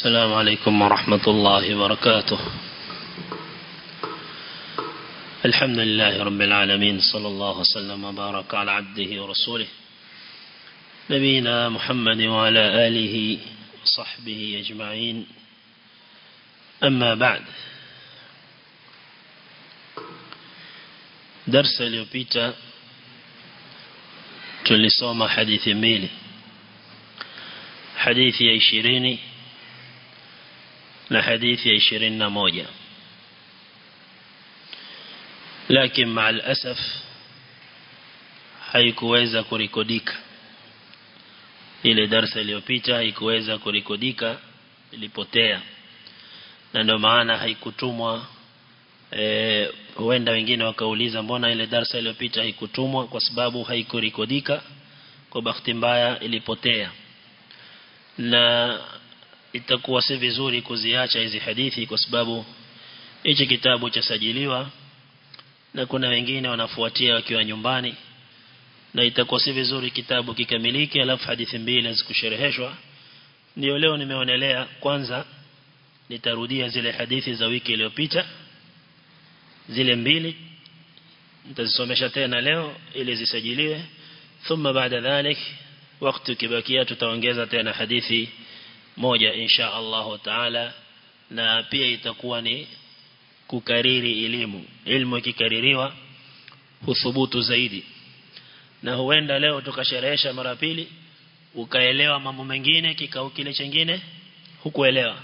السلام عليكم ورحمة الله وبركاته. الحمد لله رب العالمين صلى الله وسلم وبارك على عبده ورسوله. نبينا محمد وعلى آله وصحبه أجمعين. أما بعد درس اليوبيتا tulisoma mbili. Hadithi ya ishirini na hadithi ya 21 lakini lakin maal asaf haikuweza kurekodika. Ile darsa iliyopita haikuweza kurekodika ilipotea. Na ndio maana haikutumwa e, huenda wengine wakauliza mbona ile darsa iliyopita haikutumwa? Kwa sababu haikurekodika kwa bahati mbaya ilipotea. Na itakuwa si vizuri kuziacha hizi hadithi kwa sababu hichi kitabu chasajiliwa na kuna wengine wanafuatia wakiwa nyumbani na itakuwa si vizuri kitabu kikamilike alafu hadithi mbili zikushereheshwa ndio leo nimeonelea kwanza nitarudia zile hadithi za wiki iliyopita zile mbili nitazisomesha tena leo ili zisajiliwe. Thumma baada dhalik wakati kibakia tutaongeza tena hadithi moja insha Allah taala na pia itakuwa ni kukariri elimu ilmu ikikaririwa huthubutu zaidi na huenda leo tukasherehesha mara pili ukaelewa mambo mengine kikao kile chingine hukuelewa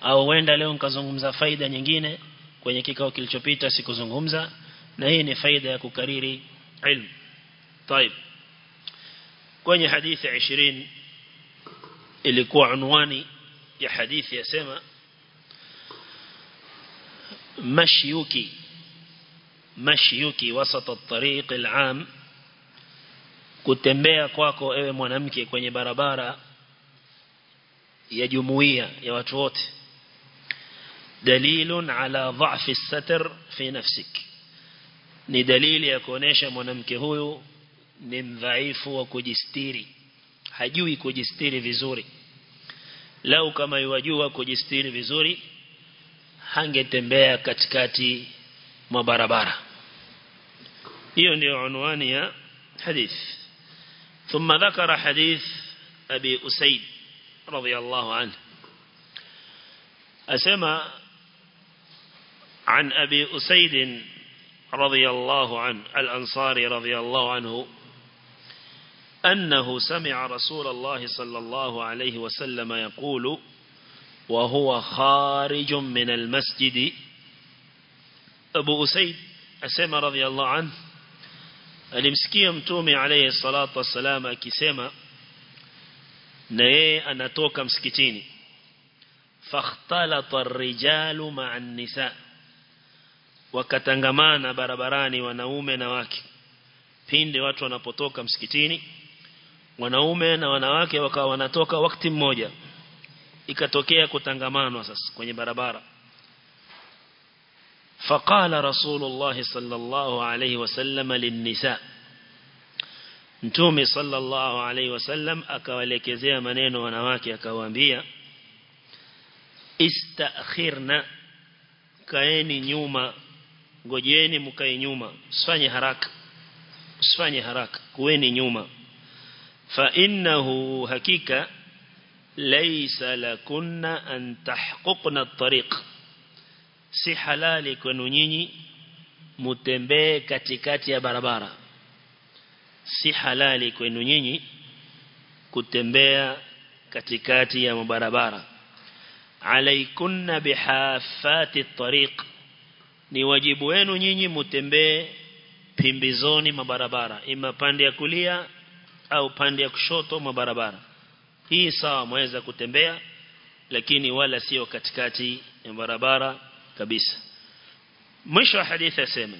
au huenda leo nikazungumza faida nyingine kwenye kikao kilichopita sikuzungumza na hii ni faida ya kukariri ilmu طيب kwenye hadithi 20 ilikuwa unwani ya hadithi yasema مشيوكي مشيوكي وسط الطريق العام kutembea kwako ewe mwanamke kwenye barabara ya jumuiya ya watu wote dalilun ala dha'fi as-satr fi nafsik ni dalili ya kuonesha mwanamke huyu ni mdhaifu wa kujistiri hajui kujistiri vizuri lau kama yajua kujistiri vizuri hangetembea katikati mwa barabara hiyo ndio unwani ya hadith ثم ذكر حديث أبي أسيد رضي عنه أسمى عن أبي أسيد رضي الله عنه الأنصاري رضي الله عنه أنه سمع رسول الله صلى الله عليه وسلم يقول وهو خارج من المسجد أبو أسيد أسمى رضي الله عنه alimsikia mtume alayhi salatu wassalam akisema na yeye anatoka msikitini fakhtalata ar-rijalu ma'a an-nisa wakatangamana barabarani wanaume na wake pinde watu wanapotoka msikitini wanaume na wanawake wakawa wanatoka wakati mmoja ikatokea kutangamanwa sasa kwenye barabara. Faqala rasulullah sallallahu alayhi wasallam linnisa. Mtume sallallahu alayhi wasallam akawaelekezea maneno wanawake akawaambia istakhirna kaeni nyuma ngojeni mkae nyuma usifanye haraka usifanye haraka kuweni nyuma fa innahu hakika laysa lakunna an tahquqna at-tariq. Si halali kwenu nyinyi mutembee katikati ya barabara. Si halali kwenu nyinyi kutembea katikati ya mabarabara. Alaikunna bihafati at-tariq. Ni wajibu wenu nyinyi mutembee pimbizoni mabarabara ima pande ya kulia au pande ya kushoto mwa barabara hii sawa mweza kutembea lakini wala sio katikati ya barabara kabisa mwisho wa hadithi asema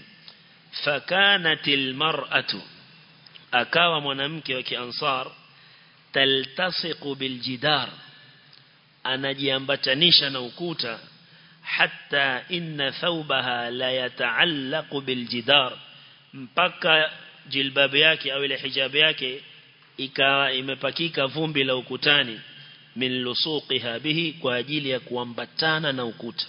fakanatil mar'atu akawa mwanamke wa kiansar taltasiqu biljidar anajiambatanisha na ukuta hatta inna thawbaha la yataallaqu biljidar mpaka jilbabu yake au ile hijabu yake ikawa imepakika vumbi la ukutani min lusuqiha bihi kwa ajili ya kuambatana na ukuta.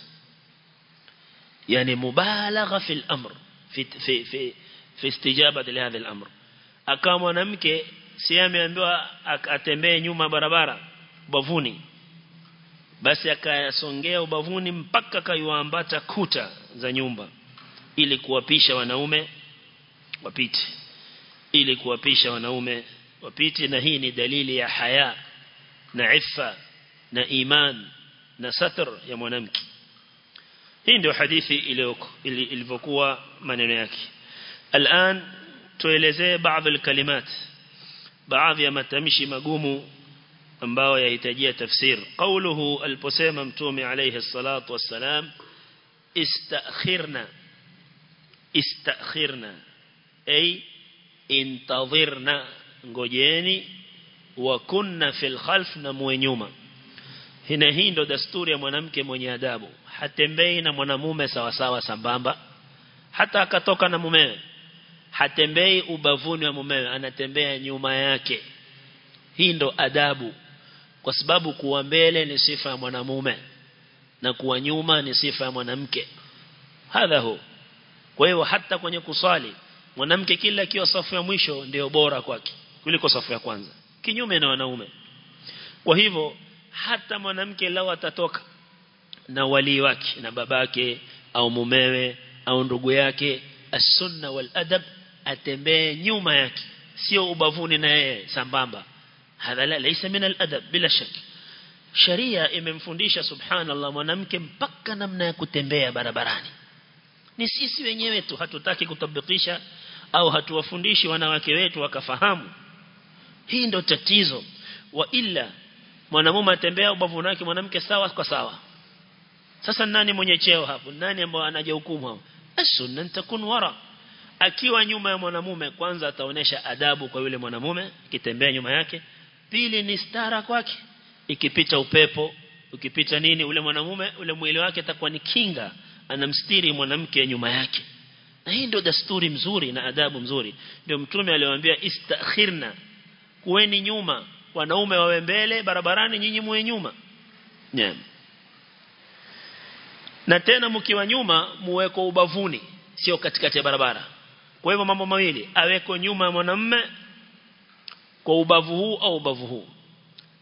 Yani mubalagha fil amr fi fi fi, fi istijabati li hadha al-amr akawa mwanamke si ameambiwa atembee nyuma barabara bavuni basi akayasongea ubavuni mpaka kaiwaambata kuta za nyumba ili kuwapisha wanaume wapite ili kuwapisha wanaume وبيتي نهيني دليل يا حياء نعفة نإيمان نستر يا منامك هندو حديثي إليك اللي الفقوة من هناك الآن تولزي بعض الكلمات. بعض يا متمشي مقومو أنباوا يهتجي تفسير. قوله البسيم امتومي عليه الصلاة والسلام استأخرنا. استأخرنا. أي انتظرنا. Ngojeni wa kunna fil khalf na muwe nyuma. Hina hii ndo dasturi ya mwanamke mwenye adabu. Hatembei na mwanamume sawa sawa sambamba. Hata akatoka na mumewe hatembei ubavuni wa mumewe anatembea nyuma yake. Hii ndo adabu. Kwa sababu kuwa mbele ni sifa ya mwanamume na kuwa nyuma ni sifa ya mwanamke. Hadha hu. Kwa hiyo hata kwenye kusali mwanamke kila akiwa safu ya mwisho ndio bora kwake kuliko safu ya kwanza. Kinyume na wanaume. Kwa hivyo hata mwanamke lao atatoka na wali wake na babake au mumewe au ndugu yake as-sunna wal adab atembee nyuma yake. Sio ubavuni na yeye sambamba. Hadha la laysa min al-adab bila shaki sharia imemfundisha subhanallah mwanamke mpaka namna ya kutembea barabarani. Ni sisi wenyewe tu hatutaki kutabikisha au hatuwafundishi wanawake wetu wakafahamu hii ndo tatizo. Wa illa mwanamume atembea ubavu wake mwanamke sawa kwa sawa. Sasa nani mwenye cheo hapo? Nani ambaye anaje hukumu hapo? As-sunna takun wara. Akiwa nyuma ya mwanamume kwanza ataonesha adabu kwa yule mwanamume akitembea nyuma yake. Pili ni stara kwake. Ikipita upepo ukipita nini ule mwanamume ule mwili wake atakuwa ni kinga. Anamstiri mwanamke nyuma yake. Na hii ndio dasturi mzuri na adabu mzuri. Ndio mtume aliwaambia istakhirna kuweni nyuma. Wanaume wawe mbele barabarani nyinyi muwe nyuma. Yeah. na tena mkiwa nyuma muweko ubavuni sio katikati ya barabara. Kwa hivyo mambo mawili aweko nyuma mwanamme kwa ubavu huu au ubavu huu.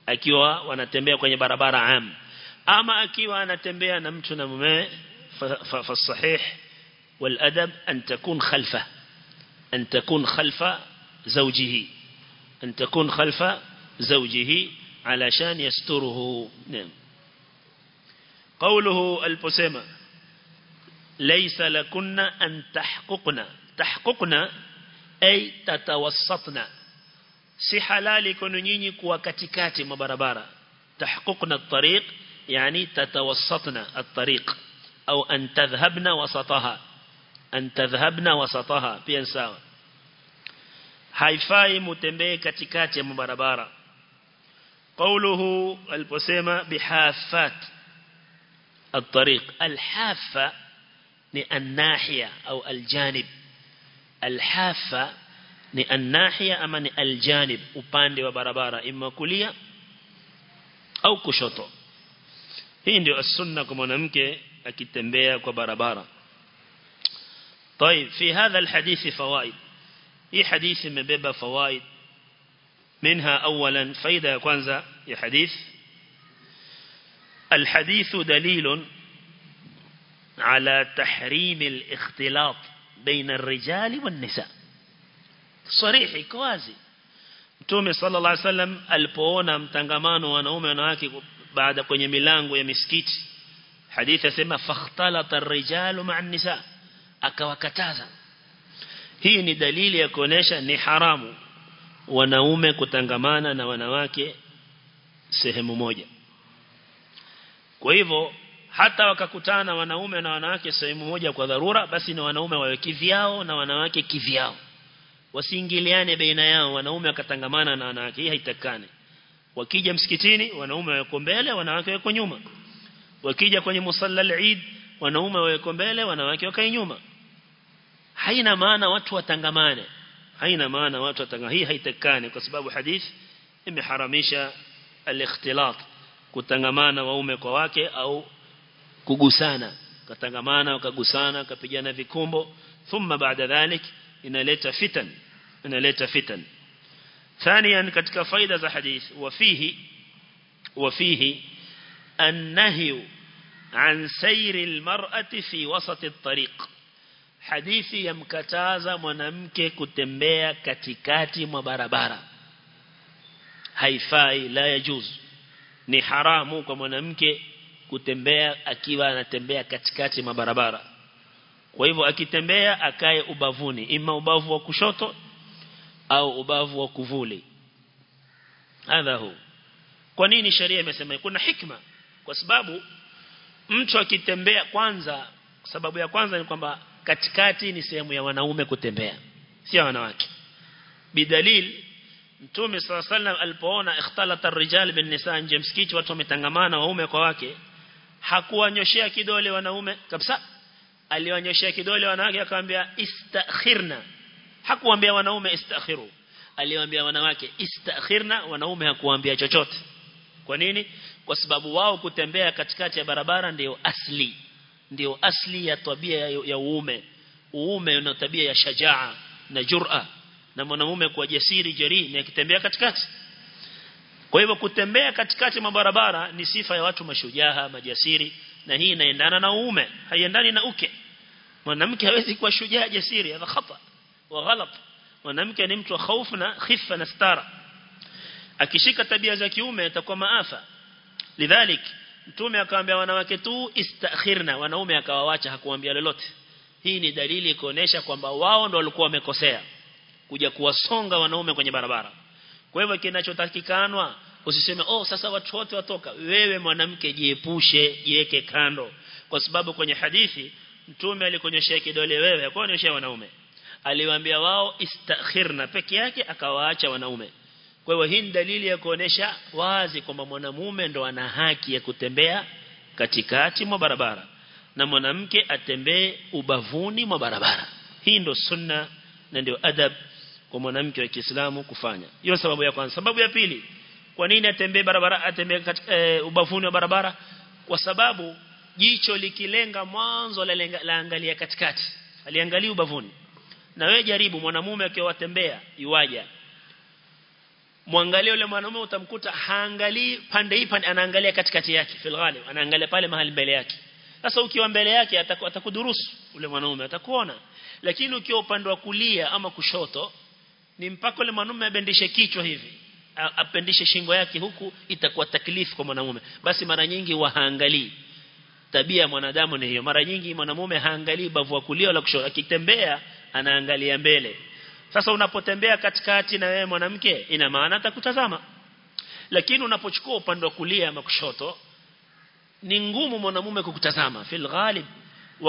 Akiwa wanatembea kwenye barabara am. Ama akiwa anatembea na mtu na mume fa sahih wal adab an takun khalfa. An takun khalfa zawjihi. أن تكون خلف زوجه علشان يستره. نعم. قوله البسيمة ليس لكنا أن تحققنا تحققنا أي تتوسطنا سحلالي كنيني كوا كتكاتي مبربارة تحققنا الطريق يعني تتوسطنا الطريق. أو أن تذهبنا وسطها. أن تذهبنا وسطها. بينساوا haifai mutembee katikati ya barabara قوله aliposema bihafat الطريق الحافة ni الناحية أو الجانب الحافة ni الناحية ama ni aljanib upande wa barabara imma kulia au kushoto hii ndio sunna kwa mwanamke akitembea kwa barabara طيب في هذا الحديث فوائد هي حديث مبيبة فوائد منها أولا فإذا كنزة هي حديث الحديث دليل على تحريم الاختلاط بين الرجال والنساء صريح كوازي تومي صلى الله عليه وسلم البونا متنغمان ونومي ونواكي بعد كوني ميلانغ ويمسكيت حديث ثم فاختلط الرجال مع النساء أكوكتازا hii ni dalili ya kuonesha ni haramu wanaume kutangamana na wanawake sehemu moja. Kwa hivyo hata wakakutana wanaume na wanawake sehemu moja kwa dharura basi ni wanaume wawe kivyao na wanawake kivyao. Wasiingiliane baina yao wanaume wakatangamana na wanawake hii haitakane wakija msikitini wanaume wako mbele wanawake wako nyuma. Wakija kwenye musalla al-Eid wanaume wako mbele wanawake wako nyuma haina maana watu watangamane haina maana watu watangamane hii haitakane kwa sababu hadith imeharamisha al-ikhtilat kutangamana waume kwa wake au kugusana katangamana wakagusana wakapigana vikumbo thumma baada dhalik inaleta fitan inaleta fitan ثانيا katika faida za hadith وفيه وفيه النهي عن سير المرأة في وسط الطريق hadithi yamkataza mwanamke kutembea katikati mwa barabara. Haifai la yajuz. Ni haramu kwa mwanamke kutembea akiwa anatembea katikati mwa barabara. Kwa hivyo akitembea akae ubavuni ima ubavu wa kushoto au ubavu wa kuvuli. Hadha hu. Kwa nini sheria imesema kuna hikma. Kwa sababu mtu akitembea kwanza sababu ya kwanza ni kwamba katikati ni sehemu ya wanaume kutembea sio wanawake. Bidalil mtume swalla sallam alipoona ikhtalata ar-rijal bin nisaa nje msikiti watu wametangamana waume kwa wake hakuwanyoshea kidole wanaume kabisa. Aliwanyoshea kidole wanawake akamwambia istakhirna. Hakuwaambia wanaume istakhiru. Aliwaambia wanawake istakhirna. Wanaume hakuwaambia chochote. Kwa nini? Kwa sababu wao kutembea katikati ya barabara ndio asli ndio asli ya tabia ya, uume. Uume una tabia ya shajaa na jur'a. Na mwanamume kwa jasiri jari ni akitembea katikati. Kwa hivyo kutembea katikati mabarabara ni sifa ya watu mashujaa majasiri na hii inaendana na uume haiendani na uke. Mwanamke hawezi kuwa shujaa jasiri hadha khata wa ghalat mwanamke ni mtu wa hofu na khifa na stara. Akishika tabia za kiume atakuwa maafa. Lidhalik mtume akamwambia wanawake tu istakhirna. Wanaume akawaacha hakuambia lolote. Hii ni dalili kuonesha kwamba wao ndo walikuwa wamekosea kuja kuwasonga wanaume kwenye barabara. Kwa hivyo kinachotakikanwa usiseme oh sasa watu wote watoka. Wewe mwanamke jiepushe jiweke kando. Kwa sababu kwenye hadithi mtume alikonyeshia kidole wewe hakuonyeshia wanaume. Aliwaambia wao istakhirna peke yake akawaacha wanaume kwa hiyo hii dalili ya kuonesha wazi kwamba mwanamume ndo ana haki ya kutembea katikati mwa barabara na mwanamke atembee ubavuni mwa barabara. Hii ndo sunna na ndio adab kwa mwanamke wa Kiislamu kufanya. Hiyo sababu ya kwanza. Sababu ya pili kwa nini atembee barabara atembee katika e, ubavuni wa barabara? Kwa sababu jicho likilenga mwanzo la, la katikati aliangalia ubavuni. Na wewe jaribu mwanamume akiwa atembea iwaja muangalie yule mwanamume utamkuta haangalii pande hii pande anaangalia katikati yake fil ghalib anaangalia pale mahali mbele yake. Sasa ukiwa mbele yake atakudurusu ule mwanaume atakuona. Lakini ukiwa upande wa kulia ama kushoto ni mpaka yule mwanamume abendishe kichwa hivi apendishe shingo yake huku itakuwa taklifu kwa mwanamume basi mara nyingi wahaangalii. Tabia mwanadamu ni hiyo. Mara nyingi mwanamume haangalii bavu wa kulia wala kushoto. Akitembea anaangalia mbele sasa unapotembea katikati na wewe mwanamke ina maana atakutazama. Lakini unapochukua upande wa kulia ama kushoto ni ngumu mwanamume kukutazama. Fil ghalib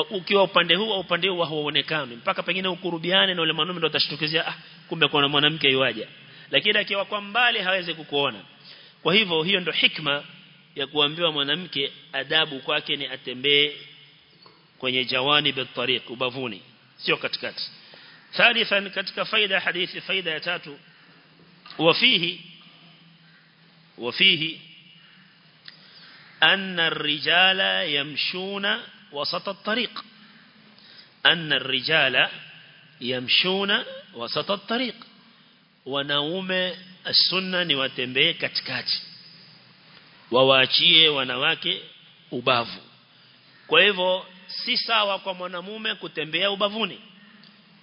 ukiwa upande huu au upande huu hauonekani. Mpaka pengine ukurubiane na yule mwanamume ndo atashtukizia ah kumbe kuna mwanamke yuaje. Lakini akiwa kwa mbali hawezi kukuona. Kwa hivyo hiyo ndo hikma ya kuambiwa mwanamke adabu kwake ni atembee kwenye jawani bitariq ubavuni. Sio katikati ثالثا كتك فايدة حديث فايدة تاتو وفيه وفيه أن الرجال يمشون وسط الطريق أن الرجال يمشون وسط الطريق ونوم السنة نواتنبه كتكات وواتيه ونواكي ubavu. Kwa hivyo si sawa kwa mwanamume kutembea ubavuni.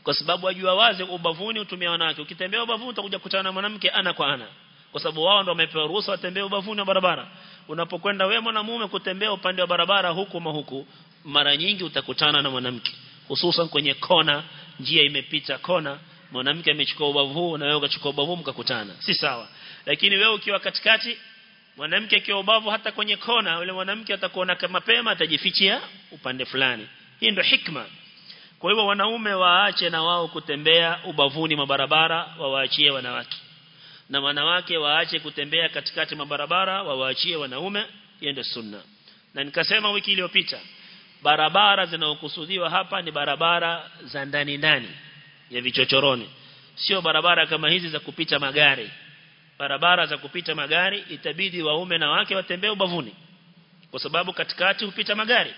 Kwa sababu wajua wazi ubavuni utumia wanawake. Ukitembea ubavuni utakuja kukutana na mwanamke ana kwa ana. Kwa sababu wao ndio wamepewa ruhusa watembee ubavuni wa barabara. Unapokwenda wewe mwanamume kutembea upande wa barabara huku ma huku mara nyingi utakutana na mwanamke. Hususan kwenye kona njia imepita kona mwanamke amechukua ubavu na wewe ukachukua ubavu mkakutana. Si sawa. Lakini wewe ukiwa katikati mwanamke akiwa ubavu hata kwenye kona yule mwanamke atakuona kama mapema atajifichia upande fulani. Hii ndio hikma kwa hivyo wanaume waache na wao kutembea ubavuni mabarabara wawaachie wanawake. Na wanawake waache kutembea katikati mabarabara wawaachie wanaume hiyo ndio sunna. Na nikasema wiki iliyopita barabara zinazokusudiwa hapa ni barabara za ndani ndani ya vichochoroni. Sio barabara kama hizi za kupita magari. Barabara za kupita magari itabidi waume na wake watembee ubavuni. Kwa sababu katikati hupita magari.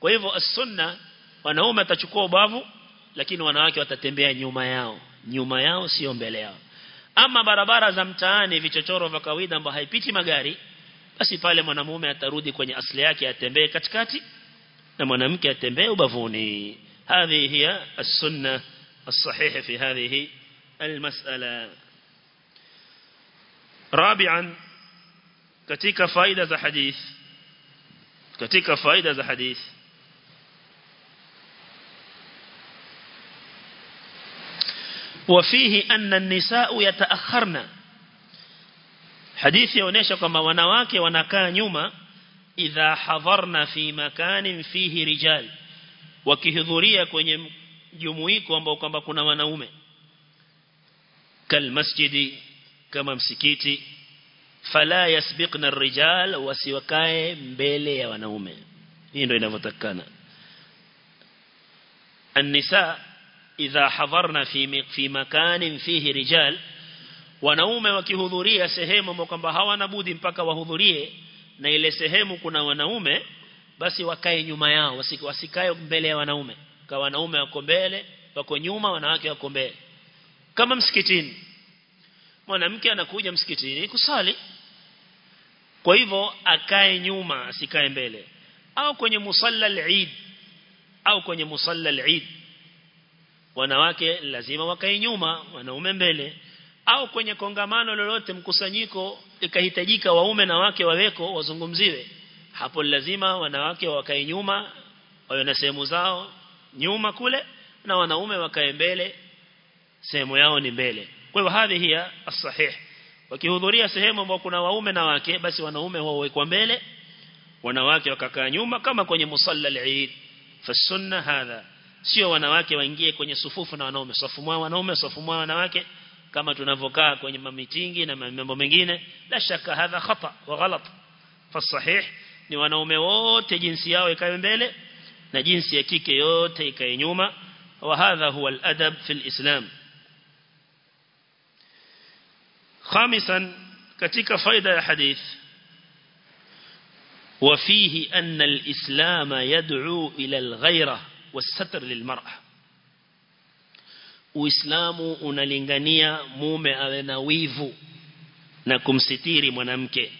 Kwa hivyo as-sunna wanaume watachukua ubavu lakini wanawake watatembea nyuma yao nyuma yao sio mbele yao ama barabara za mtaani vichochoro vya kawaida ambao haipiti magari basi pale mwanamume atarudi kwenye asili yake atembee katikati na mwanamke atembee ubavuni هذه هي السنة الصحيحة في هذه المسألة رابعا katika faida za hadith katika faida za hadith wafihi anna an-nisaa'u yataakharna hadithi yaonesha kwamba wanawake wanakaa nyuma idha hadharna fi makanin fihi rijal wakihudhuria kwenye jumuiko ambao kwamba kuna wanaume. Kalmasjidi kama msikiti fala yasbiqna ar-rijal wasiwakae mbele ya wanaume. Hii ndio inavyotakana an-nisa idha hadharna fi fi makanin fihi rijal wanaume wakihudhuria sehemu kwamba hawana budi mpaka wahudhurie na ile sehemu kuna wanaume basi wakae nyuma yao wasikae mbele ya wanaume. Kwa wanaume wako mbele wako nyuma wanawake wako mbele. Kama msikitini mwanamke anakuja msikitini kusali. Kwa hivyo akae nyuma asikae mbele. Au kwenye musalla al-Eid au kwenye musalla al-Eid wanawake lazima wakae nyuma wanaume mbele au kwenye kongamano lolote mkusanyiko ikahitajika waume na wake waweko wazungumziwe hapo lazima wanawake wakae nyuma wawe na sehemu zao nyuma kule na wanaume wakae mbele sehemu yao ni mbele. Kwa hivyo hadhi hiya as-sahih. Wakihudhuria sehemu ambapo kuna waume na wake basi wanaume wawekwa mbele wanawake wakakaa nyuma kama kwenye musalla al-Eid fa sunna hadha sio wanawake waingie kwenye sufufu na wanaume safu mwa wanaume safu mwa wanawake kama tunavokaa kwenye mamitingi na mambo mengine la shaka hadha khata wa ghalat fasahih ni wanaume wote jinsi yao ikae mbele na jinsi ya kike yote ikae nyuma wa hadha huwa al-adab fi al-islam خامسا katika faida ya hadith وفيه أن الإسلام يدعو إلى الغيرة والستر للمرأة Uislamu unalingania mume awe na wivu na kumsitiri mwanamke.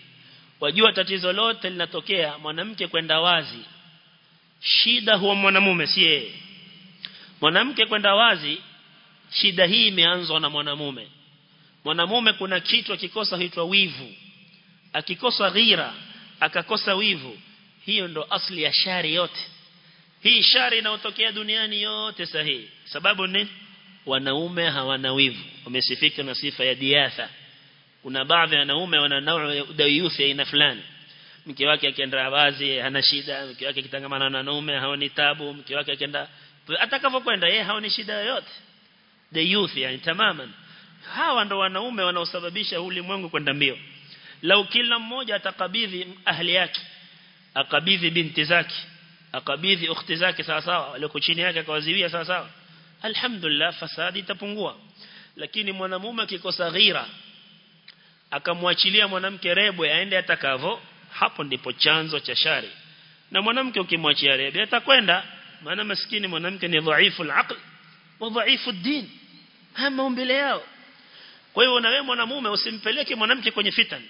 Wajua tatizo lote linatokea mwanamke kwenda wazi. Shida huwa mwanamume si yeye. Mwanamke kwenda wazi shida hii imeanzwa na mwanamume. Mwanamume kuna kitu akikosa huitwa wivu. Akikosa ghira, akakosa wivu, hiyo ndo asli ya shari yote. hii shari inayotokea duniani yote sahihi. Sababu ni wanaume hawana wivu. Wamesifika na sifa ya diatha. Kuna baadhi ya wanaume wana nao udayuthi aina fulani. Mke wake akienda wazi hana shida. Mke wake akitangamana na wanaume haoni tabu. Mke wake akienda atakavyokwenda yeye haoni shida yoyote. The youth yani tamaman. Hawa ndo wanaume wanaosababisha ulimwengu kwenda mbio. Lau kila mmoja atakabidhi ahli yake akabidhi binti zake akabidhi ukhti zake sawa sawa walioko chini yake akawaziwia sawa sawa. Alhamdulillah fasadi itapungua. Lakini mwanamume akikosa ghira akamwachilia mwanamke rebwe aende atakavo hapo ndipo chanzo cha shari. Na mwanamke ukimwachia rebwe atakwenda. Maana maskini mwanamke ni dhaifu al-aql wa dhaifu ad-din. Hama umbile yao. Kwa hiyo na wewe mwanamume usimpeleke mwanamke kwenye fitan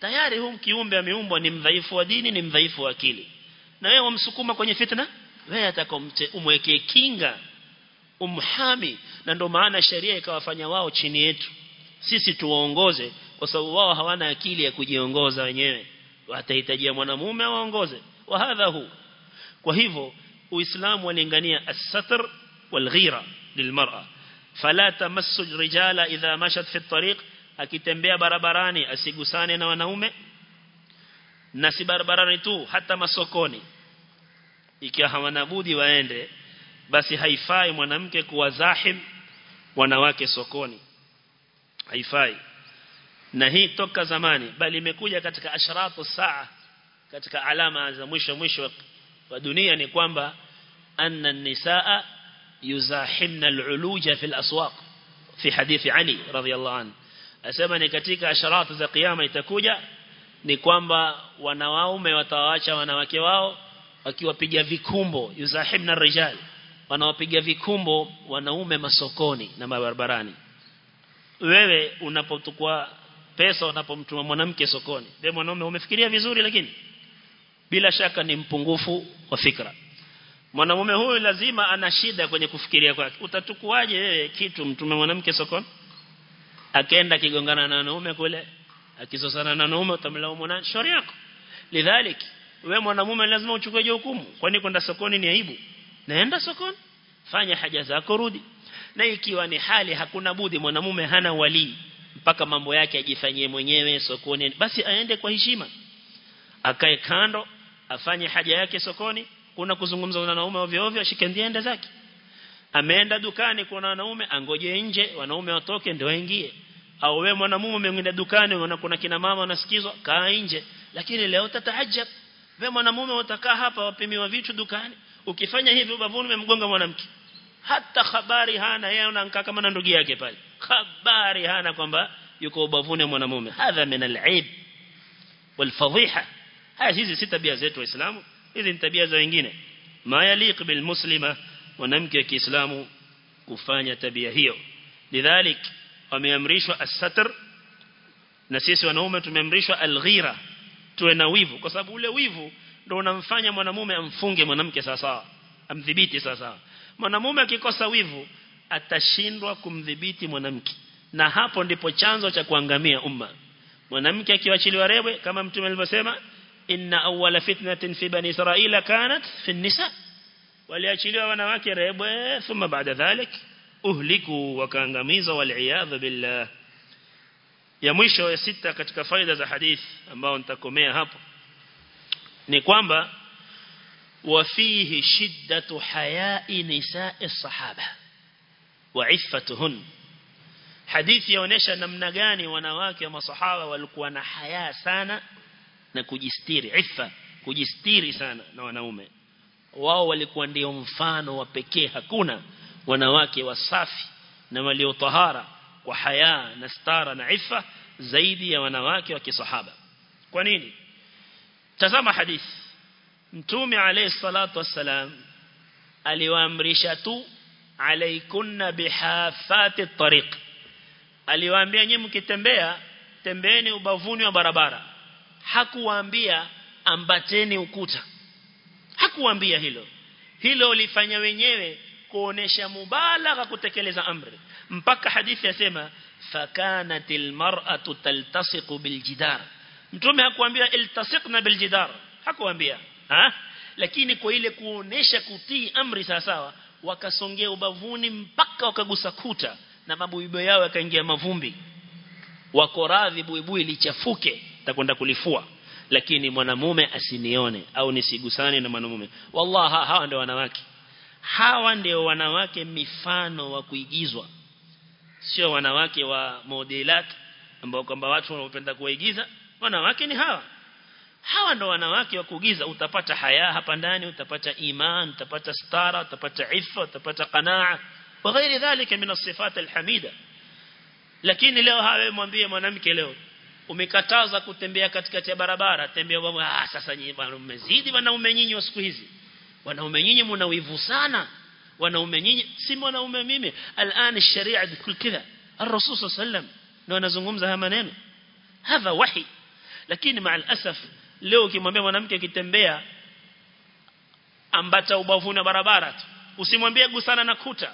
tayari huyu kiumbe ameumbwa ni mdhaifu wa dini ni mdhaifu wa akili na wewe umsukuma kwenye fitna? Wewe atakomte umwekee kinga umhami. Na ndo maana sheria ikawafanya wao chini yetu. Sisi tuwaongoze kwa sababu wao hawana akili ya kujiongoza wenyewe. Watahitajia mwanamume awaongoze. Wa hadha hu. Kwa hivyo uislamu walingania as-satr wal-ghira lilmar'a. Fala tamassu rijala idha mashat fi at-tariq. Akitembea barabarani asigusane na wanaume na si barabarani tu hata masokoni ikiwa hawana budi waende basi haifai mwanamke kuwa zahim wanawake sokoni haifai na hii toka zamani bali imekuja katika ashratu saa katika alama za mwisho mwisho wa dunia ni kwamba anna nisaa yuzahimna aluluja fi alaswaq fi hadithi ali radhiyallahu anhu asema ni katika asharatu za kiyama itakuja ni kwamba wanawaume watawaacha wanawake wao wakiwapiga vikumbo yuzahibna rijal. Wanawapiga vikumbo wanaume masokoni na mabarabarani. Wewe unapotukua pesa unapomtuma mwanamke sokoni wewe mwanaume umefikiria vizuri lakini bila shaka ni mpungufu wa fikra. Mwanamume huyu lazima ana shida kwenye kufikiria kwake. Utatukuaje wewe kitu mtume mwanamke sokoni? Akaenda kigongana na wanaume kule akisosana na naume utamlaumu na shauri yako. Lidhalik wewe mwanamume lazima uchukue hukumu kwani kwenda sokoni ni aibu? Naenda sokoni. Fanya haja zako rudi. Na ikiwa ni hali hakuna budi mwanamume hana wali mpaka mambo yake ajifanyie mwenyewe sokoni. Basi aende kwa heshima. Akae kando afanye haja yake sokoni. Kuna kuzungumza na wanaume ovyo ovyo ashike ndiende zake. Ameenda dukani kuna wanaume angoje nje. Wanaume watoke ndio waingie au wewe mwanamume umeenda dukani unaona kina mama wanasikizwa kaa nje. Lakini leo tatahajjab wewe mwanamume utakaa hapa wapimiwa vitu dukani. Ukifanya hivi ubavuni umemgonga mwanamke. Hata habari hana yeye anakaa kama ndugu yake pale. Habari hana kwamba yuko ubavuni mwanamume. Hadha min al'ib walfadhiha. Haya hizi si tabia zetu waislamu. Hizi ni tabia za wengine. Ma yaliq bil muslima mwanamke wa Kiislamu kufanya tabia hiyo. Lidhalik wameamrishwa as-satr na sisi wanaume tumeamrishwa al-ghira tuwe na wivu kwa sababu ule wivu ndio unamfanya mwanamume amfunge mwanamke sawa sawa amdhibiti sawa sawa mwanamume akikosa wivu atashindwa kumdhibiti mwanamke. Na hapo ndipo chanzo cha kuangamia umma. Mwanamke akiwachiliwa rebwe kama mtume alivyosema inna awwala fitnatin fi bani israila kanat fi nisa. Waliachiliwa wanawake rebwe thumma baada dhalik uhliku wakaangamiza wal billah. Ya mwisho ya sita katika faida za hadith ambao nitakomea hapo ni kwamba wafihi shiddatu hayai nisa'i sahaba wa iffatuhun. Hadithi yaonesha namna gani wanawake wa masahaba walikuwa na haya sana na kujistiri iffa kujistiri sana na wanaume. Wao walikuwa ndio mfano wa pekee hakuna wanawake wasafi na walio tahara kwa haya na stara na ifa zaidi ya wanawake wa kisahaba kwa nini? Tazama hadithi. Mtume alayhi salatu wassalam aliwaamrisha tu alaikunna bihafati tariq. Aliwaambia nyinyi mkitembea tembeeni ubavuni wa barabara. Hakuwaambia ambateni ukuta. Hakuwaambia hilo. Hilo ulifanya wenyewe kuonesha mubalagha kutekeleza amri. Mpaka hadithi yasema fakanatil mar'atu taltasiqu biljidar mtume hakuambia iltasiqna biljidar hakuambia ha? lakini kwa ile kuonesha kutii amri sawa sawa wakasongea ubavuni mpaka wakagusa kuta na mabuibo yao yakaingia mavumbi. Wako radhi buibui lichafuke takwenda kulifua. Lakini mwanamume asinione au nisigusane na mwanamume. Wallahi hawa ndio wanawake hawa ndio wanawake mifano wa kuigizwa. Sio wanawake wa modelat ambao kwamba watu wanapenda kuigiza wanawake ni hawa. Hawa ndo wanawake wa kuigiza utapata haya hapa ndani utapata iman utapata stara utapata ifa utapata qanaa wa ghairi dhalika min as-sifat al-hamida. Lakini leo hawe mwambie mwanamke leo umekataza kutembea katikati ya barabara tembea baba ah sasa nyinyi bwana mmezidi wanaume nyinyi siku hizi wanaume nyinyi mna wivu sana wanaume nyinyi si wanaume mimi al'an sharia kul kidha الرسول صلى الله عليه وسلم ndio anazungumza haya maneno hadha wahi lakini maa alasaf leo ukimwambia mwanamke akitembea ambata ubavuni wa barabara tu usimwambie gusana na kuta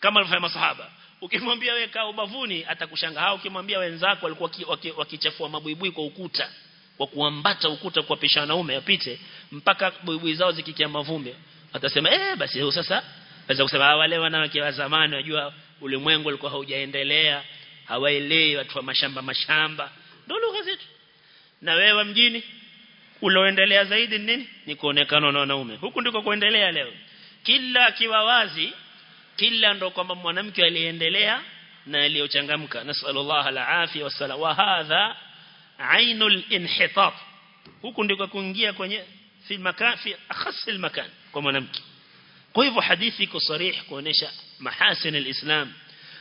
kama alifanya masahaba ukimwambia wewe kaa ubavuni atakushangaa ukimwambia wenzako walikuwa wakichafua mabuibui kwa ukuta kwa kuambata ukuta kwa pisha wanaume apite mpaka buibui zao zikikia mavumbi. Atasema eh basi sasa waweza kusema wale wanawake wa zamani wajua ulimwengu ulikuwa haujaendelea hawaelewi watu wa mashamba mashamba. Ndio lugha zetu. Na wewe mjini uloendelea zaidi nini? Ni kuonekana na wanaume. Huku ndiko kuendelea leo. Kila akiwa wazi kila ndo kwamba mwanamke aliendelea na aliyochangamka. Nasallallahu alafia wasallam wa hadha ainul inhitat. Huku ndiko kuingia kwenye في المكان في أخص المكان كما نمكي قويف حديثك صريح كونيشة محاسن الإسلام.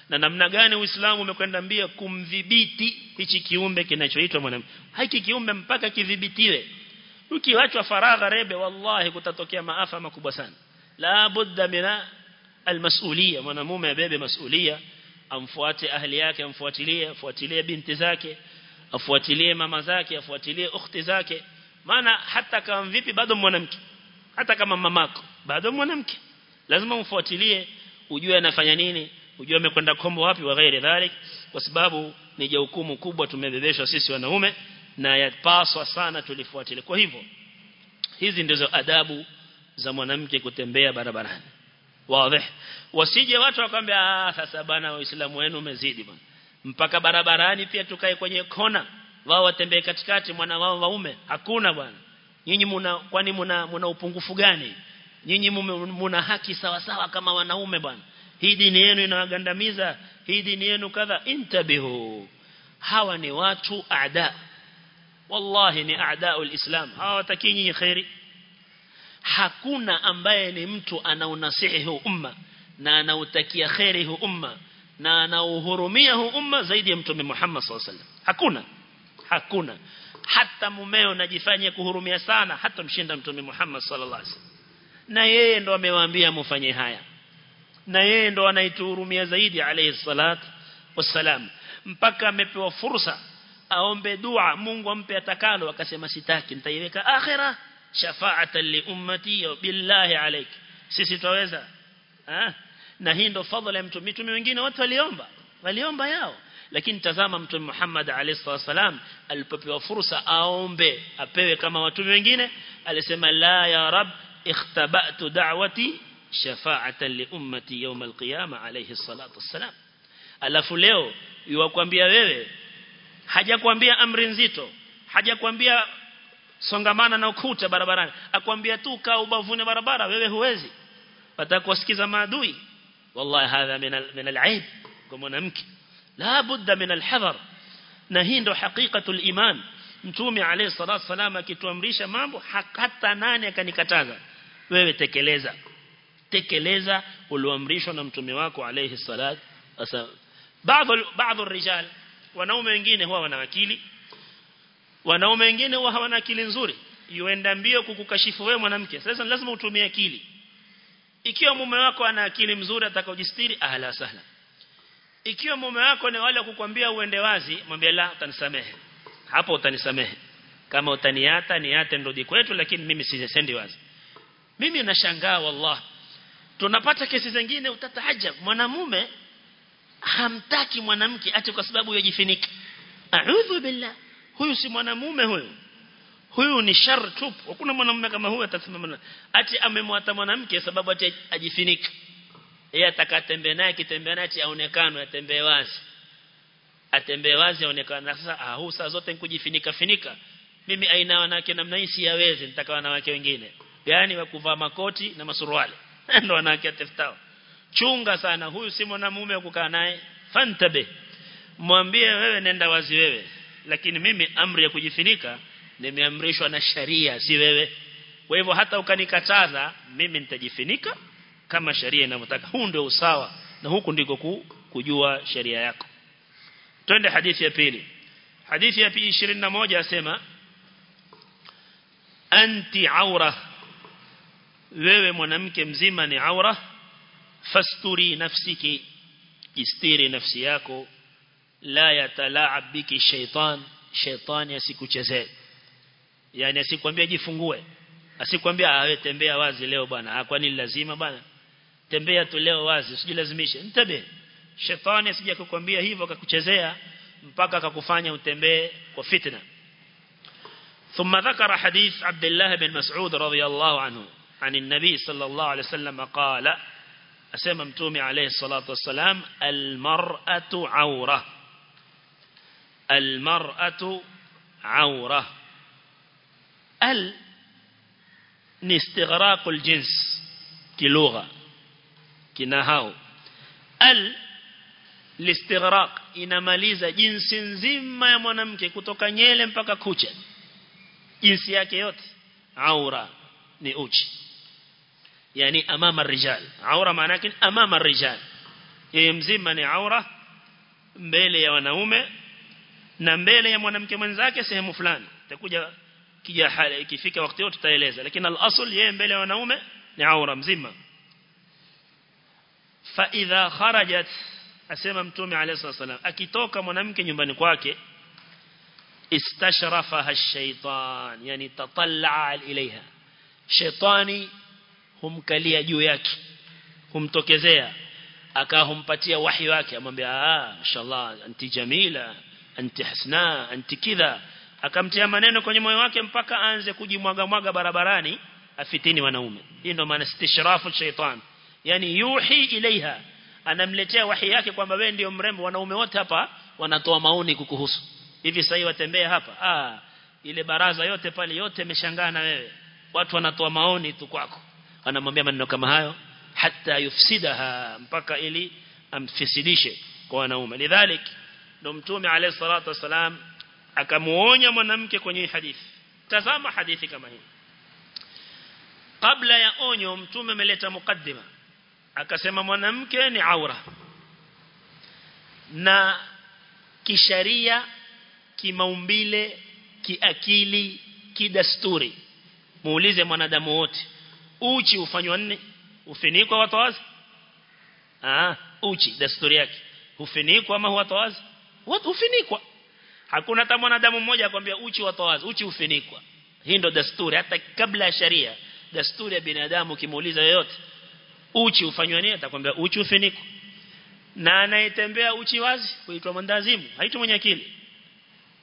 نعم نغاني الإسلام ومكن نبيا كم ذبيتي كيوم كيومبه كنشو يتوى منام هكي كيومبه مبكا كذبيتي وكي هاتوا فراغ ريب والله كتتوكي مآفا مكبسان لابد من المسؤولية. ونمو مبابي مسؤولية. أنفواتي أهلياك أنفواتي لي أنفواتي لي بنت زاكي أنفواتي لي ماما زاكي أنفواتي لي أخت زاكي. Maana hata kama vipi bado mwanamke. Hata kama mamako bado mwanamke. Lazima umfuatilie ujue anafanya nini ujue amekwenda kombo wapi wa ghairi dhalik kwa sababu ni jukumu kubwa tumebebeshwa sisi wanaume na yapaswa sana tulifuatilie. Kwa hivyo hizi ndizo adabu za mwanamke kutembea barabarani. Wazi. Wasije watu wakwambia ah sasa bana waislamu wenu umezidi mpaka barabarani pia tukae kwenye kona wao watembee katikati mwana wao waume. Hakuna bwana. Nyinyi muna kwani muna, muna upungufu gani? Nyinyi muna haki sawa sawa kama wanaume bwana. Hii dini yenu inawagandamiza. Hii dini yenu kadha. Intabihu. Hawa ni watu aada wallahi ni aada hawa hawataki nyinyi khairi hakuna ambaye ni mtu anaunasihi huu umma na anautakia khairi huu umma na anauhurumia huu umma zaidi ya mtume Muhammad wasallam. Hakuna hakuna. Hata mumeo najifanya kuhurumia sana hata mshinda mtume Muhammad sallallahu alaihi na yeye ndo amewaambia mufanye haya. Na yeye ndo anaituhurumia zaidi alayhi salatu wassalam. Mpaka amepewa fursa aombe dua Mungu ampe atakalo akasema sitaki nitaiweka akhira shafa'atan li ummati billahi alayk. Sisi tuweza ah na hii ndo fadhila ya mtume mitume wengine watu waliomba waliomba yao lakini tazama mtume Muhammad alayhi wasallam alipopewa fursa aombe apewe kama watu wengine alisema la ya rab ikhtaba'tu da'wati shafa'atan li ummati yawm al-qiyamah alayhi salatu wassalam. Alafu leo yuwakwambia wewe hajakwambia amri nzito hajakwambia songamana na ukuta barabarani akwambia tu kaa ubavuni barabara wewe huwezi. Watakusikiza maadui. Wallahi hadha min al-aib kwa mwanamke la budda min alhadhar na hii ndo haqiqatul iman. Mtume alayhi salatu wasalam akituamrisha mambo hata nani akanikataza? Wewe tekeleza. Tekeleza ulioamrishwa na mtume wako alayhi salatu wasalam baadhi baadhi rijal wanaume wengine huwa wana akili. Wanaume wengine huwa hawana akili nzuri. Yuenda mbio kukukashifu wewe mwanamke. Sasa lazima utumie akili. Ikiwa mume wako ana akili mzuri atakojistiri ahla sahla ikiwa mume wako ni wale kukwambia uende wazi mwambie la utanisamehe. Hapo utanisamehe. Kama utaniata niate ndodi kwetu lakini mimi sisendi wazi. Mimi nashangaa wallah. Tunapata kesi zingine utataajabu mwanamume hamtaki mwanamke ati kwa sababu yajifinika a'udhu billah. Huyu si mwanamume huyu. Huyu ni shar tupu. Hakuna mwanamume kama huyu atasimama ati amemwata mwanamke sababu ati ajifinika yeye atakatembea naye kitembea naye aonekane atembee wazi. Atembee wazi aonekane. Sasa ah huu saa zote nikujifinika finika. Mimi aina wanawake namna hii siyawezi nitaka wanawake wengine. Yani wa kuvaa makoti na masuruali. Ndo wanawake atafutao chunga sana huyu si mwanamume kukaa naye. Fantabe. Mwambie wewe nenda wazi wewe. Lakini mimi amri ya kujifinika nimeamrishwa na sharia si wewe. Kwa hivyo hata ukanikataza mimi nitajifinika kama sharia inavyotaka. Huu ndio usawa na huku ndiko kujua sharia yako. Twende hadithi ya pili. Hadithi ya pili 21 asema anti aura. Wewe mwanamke mzima ni aura. Fasturi nafsiki. Jistiri nafsi yako. La yatalaab biki shaitan shaitani asikuchezee. Yani asikwambia jifungue asikwambia awe tembea wazi leo bwana. Kwani lazima bwana tembea tu leo wazi usijilazimishe ntabe shetani asije kukwambia hivyo akakuchezea mpaka akakufanya utembee kwa fitna. ثم ذكر حديث عبد الله بن مسعود رضي الله عنه عن النبي صلى الله عليه وسلم قال أسمى متومي عليه الصلاة والسلام المرأة عورة المرأة عورة ال استغراق الجنس كلغة kinahau al listighraq inamaliza jinsi nzima ya mwanamke kutoka nyele mpaka kucha. Jinsi yake yote. Aura ni uchi. Yani amama rijal. Aura maana yake amama rijal. Yeye mzima ni aura mbele ya wanaume na mbele ya mwanamke mwenzake sehemu fulani. Itakuja kija ikifika wakati huo tutaeleza lakini al-asl yeye mbele ya wanaume ni aura mzima فإذا خرجت أسمى متومي عليه الصلاة والسلام أكتوك منامك نباني قواك استشرفها الشيطان يعني تطلع إليها. شيطاني هم كليا جوياك هم توكزيا أكاهم باتيا وحيواك أما بيا آه ما شاء الله أنت جميلة أنت حسنا أنت كذا. أكا maneno kwenye moyo wake mpaka anze kujimwaga mwaga barabarani afitini wanaume hii ndio maana istishrafu shaitani yani yuhi ilaiha. Anamletea wahi yake kwamba wewe ndio mrembo. Wanaume wote hapa wanatoa maoni kukuhusu. Hivi sasa watembea hapa. Ah ile baraza yote pale yote imeshangaa na wewe. Watu wanatoa maoni tu kwako. Anamwambia maneno kama hayo hata yufsidaha mpaka ili amfisidishe kwa wanaume. Lidhalik ndo mtume alayhi salatu wasalam akamuonya mwanamke kwenye hadithi. Tazama hadithi kama hii. Kabla ya onyo mtume ameleta mukaddima akasema mwanamke ni aura. Na kisharia kimaumbile kiakili kidasturi. Muulize mwanadamu wote. Uchi ufanywa nne ufinikwa watawazi ah uchi dasturi yake. Ufinikwa ama watawazi watu ufinikwa hakuna hata mwanadamu mmoja akwambia uchi watawazi uchi ufinikwa hii ndo dasturi. Hata kabla ya sharia dasturi ya binadamu kimuuliza yoyote uchi ufanywa nini? Atakwambia uchi ufiniko. Na anayetembea uchi wazi huitwa mwandazimu haitwi mwenye akili.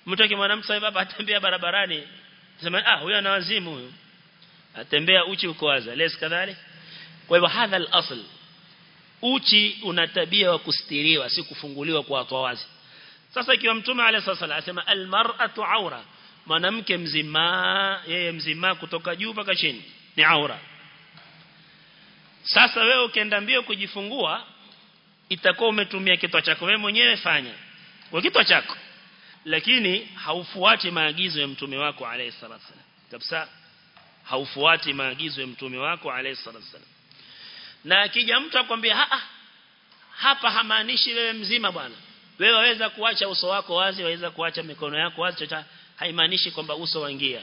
Mtu akimwanamke sasa baba atembea barabarani sema ah huyo ana wazimu huyo. Atembea uchi uko wazi les kadhali kwa hivyo hadha al-asl uchi una tabia wa kustiriwa si kufunguliwa kwa watu wazi. Sasa ikiwa mtume alayhi salatu asema al-mar'atu aura mwanamke mzima yeye mzima kutoka juu mpaka chini ni aura sasa wewe ukienda mbio kujifungua itakuwa umetumia kitwa chako. Wewe mwenyewe fanya. Kwa kitwa chako. Lakini haufuati maagizo ya mtume wako alayhi salatu wasallam kabisa haufuati maagizo ya mtume wako alayhi salatu wasallam na akija mtu akwambia ha hapa hamaanishi wewe mzima bwana. Wewe waweza kuacha uso wako wazi waweza kuacha mikono yako wazi haimaanishi kwamba uso waingia.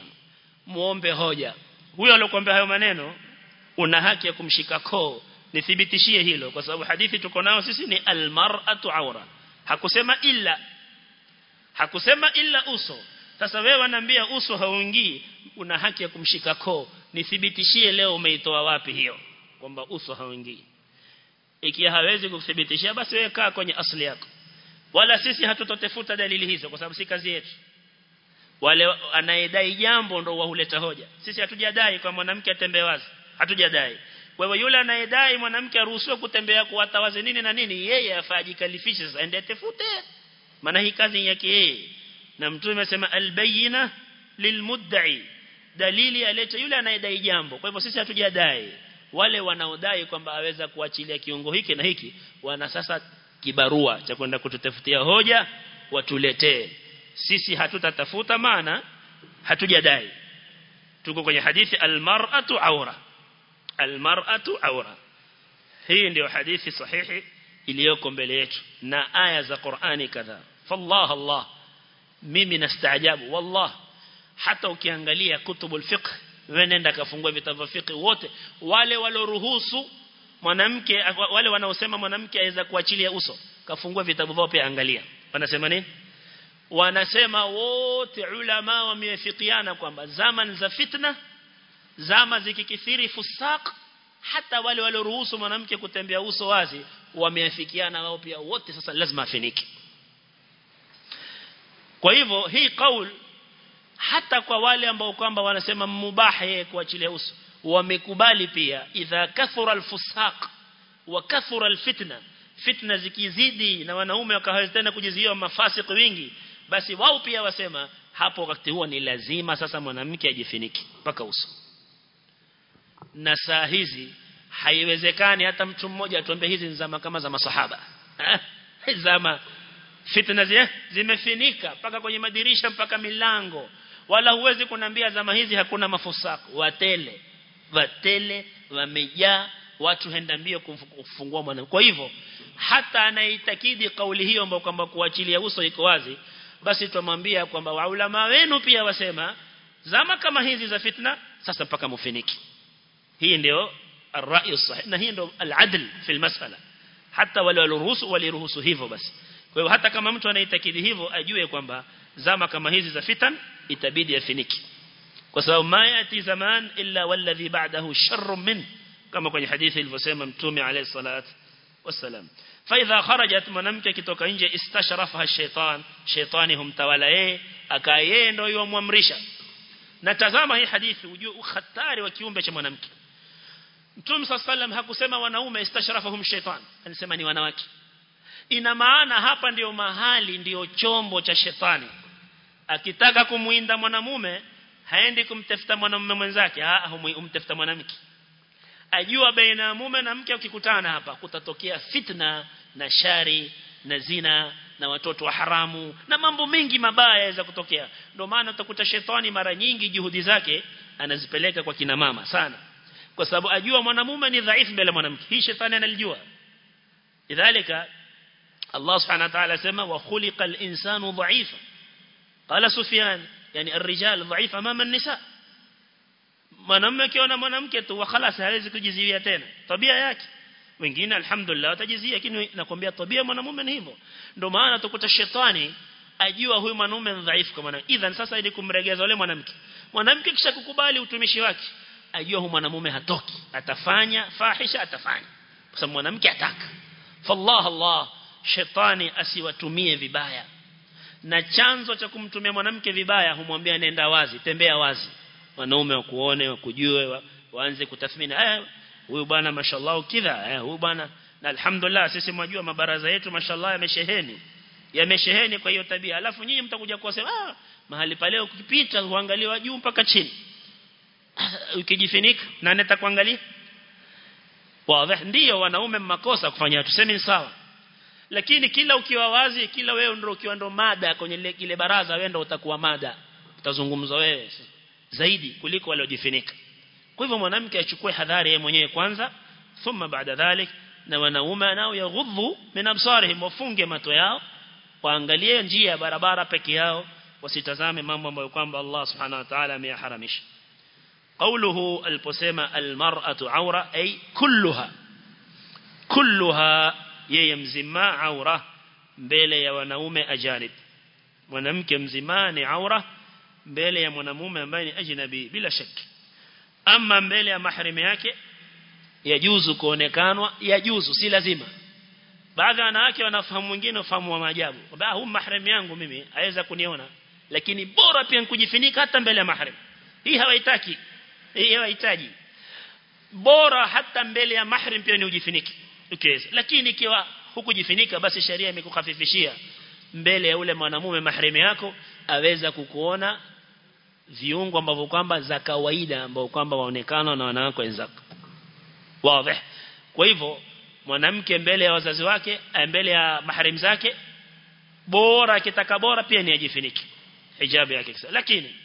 Muombe hoja. Huyo aliyokuambia hayo maneno una haki ya kumshika koo. Nithibitishie hilo kwa sababu hadithi tuko nao sisi ni almar'atu awra. Hakusema illa hakusema illa uso. Sasa wewe wanambia uso hauingii una haki ya kumshika koo. Nithibitishie leo umeitoa wapi hiyo kwamba uso hauingii. Ikiwa hawezi kuthibitishia basi wewe kaa kwenye asili yako. Wala sisi hatutotefuta dalili hizo kwa sababu si kazi yetu. Wale anayedai jambo ndo wahuleta hoja. Sisi hatujadai kwa mwanamke atembee wazi hatujadai. Kwa hivyo yule anayedai mwanamke aruhusiwe kutembea kuwatawaze nini na nini yeye afajikalifishe sasa ende tafute maana hii kazi yake yeye. Na mtume amesema albayina lilmudda'i. Dalili aleta yule anayedai jambo. Kwa hivyo sisi hatujadai. Wale wanaodai kwamba aweza kuachilia kiungo hiki na hiki wana sasa kibarua cha kwenda kututafutia hoja watuletee. Sisi hatutatafuta maana hatujadai. Tuko kwenye hadithi almar'atu aura almar'atu awra. Hii ndio hadithi sahihi iliyoko mbele yetu na aya za Qur'ani kadhaa. Fallah Allah mimi nastaajabu wallah. Hata ukiangalia kutubul fiqh wewe nenda kafungua vitabu fiqh wote wale waloruhusu mwanamke wale wanaosema mwanamke aweza kuachilia uso kafungua vitabu vao pia angalia. Wanasema nini? Wanasema wote ulama wamefikiana kwamba zaman za fitna zama zikikithiri fusaq hata wale walioruhusu mwanamke kutembea uso wazi wameafikiana wao pia wote sasa lazima afinike. Kwa hivyo hii kaul hata kwa wale ambao kwamba wanasema mubahi yeye kuachilia uso wamekubali pia idha kathura alfusaq wa kathura alfitna fitna zikizidi na wanaume wakaweza tena kujizuia mafasiki wingi basi wao pia wasema hapo wakati huo ni lazima sasa mwanamke ajifiniki mpaka uso na saa hizi haiwezekani hata mtu mmoja atuambie hizi zama kama za masahaba. Zama. Fitna zi, zimefinika mpaka kwenye madirisha mpaka milango. Wala huwezi kunambia zama hizi hakuna mafusako. Watele. Watele wamejaa watu henda mbio kufungua mwanamke kwa hivyo hata anaitakidi kauli hiyo kwamba kuachilia uso iko wazi basi tumwambia kwamba waulama wenu pia wasema zama kama hizi za fitna sasa mpaka mufiniki hii ndio الرأي الصحيح na hii ndio al-adl fi al-mas'ala hata wale waliruhusu waliruhusu hivyo basi kwa hiyo hata kama mtu anaitakidi hivyo ajue kwamba zama kama hizi za fitan itabidi afiniki kwa sababu ma yati zaman illa walladhi ba'dahu sharrun min kama kwenye hadithi ilivyosema mtume alayhi salat wasalam فاذا خرجت mwanamke kitoka nje istashrafaha shaytan shaytani humtawala yeye akaye ndio yomwamrisha na tazama hii hadithi ujue ukhatari wa kiumbe cha mwanamke Mtume sallam hakusema wanaume istashrafahum shaytan. Alisema ni wanawake. Ina maana hapa ndiyo mahali ndiyo chombo cha shetani. Akitaka kumuinda mwanamume haendi kumtafuta mwanamume mwenzake. Ah humtafuta mwanamke. Ajua baina ya mume na mke ukikutana hapa kutatokea fitna na shari na zina na watoto wa haramu na mambo mengi mabaya yaweza kutokea. Ndio maana utakuta shetani mara nyingi juhudi zake anazipeleka kwa kina mama sana kwa sababu ajua mwanamume ni dhaifu mbele mwanamke hii shetani analijua idhalika Allah subhanahu wa ta'ala sema wa khuliqal insanu dha'ifa qala sufyan yani ar-rijal dha'if amama an-nisa mwanamume akiona mwanamke tu khalas hawezi kujiziwia tena tabia yake wengine alhamdulillah watajizia lakini nakwambia tabia mwanamume ni hivyo ndio maana tukuta shetani ajua huyu mwanamume ni dhaifu kwa maana idhan sasa ili kumregeza yule mwanamke mwanamke kisha kukubali utumishi wake ajua mwanamume hatoki. Atafanya fahisha atafanya. Kwa sababu mwanamke ataka fallah allah shetani asiwatumie vibaya. Na chanzo cha kumtumia mwanamke vibaya humwambia nenda wazi tembea wazi. Wanaume wakuone wakujue wa, waanze kutathmini. Eh huyu bwana mashallah kidha eh huyu bwana na alhamdulillah sisi mwajua mabaraza yetu mashallah yamesheheni. Yamesheheni kwa hiyo tabia. Alafu nyinyi mtakuja kusema ah mahali pale ukipita uangalie juu mpaka chini ukijifunika na neta kuangalia wazi. Ndio wanaume makosa kufanya tuseme sawa. Lakini kila ukiwa wazi kila wewe ndio ukiwa ndo mada kwenye ile baraza wewe ndio utakuwa mada. Utazungumza wewe zaidi kuliko waliojifunika. Kwa hivyo mwanamke achukue hadhari yeye mwenyewe kwanza thumma baada dhalik na wanaume nao yaghudhu min absarihim wafunge mato yao waangalie njia ya barabara peke yao wasitazame mambo ambayo kwamba Allah subhanahu wa ta'ala ameyaharamisha قوله البسمة المرأة عورة أي كلها كلها يمزما عورة mbele ya wanaume ajanib mwanamke mzima ni aura mbele ya mwanamume ambaye ni ajnabi bila shaki ama mbele ya mahrim yake yajuzu kuonekanwa yajuzu si lazima baadhi ya wanawake wanafahamu wengine ufahamu wa maajabu kwamba huu mahrim yangu mimi aweza kuniona lakini bora pia kujifunika hata mbele ya mahrim hii hawaitaki hii hawahitaji bora hata mbele ya mahrim pia ni ujifiniki ukiweza. Lakini ikiwa hukujifinika basi sheria imekukhafifishia mbele ya ule mwanamume mahrim yako aweza kukuona viungo ambavyo kwamba za kawaida ambao kwamba waonekana na wanawake wenzako. Wazi. Kwa hivyo mwanamke mbele ya wazazi wake mbele ya mahrim zake bora akitaka bora pia ni ajifiniki. Hijabu yake lakini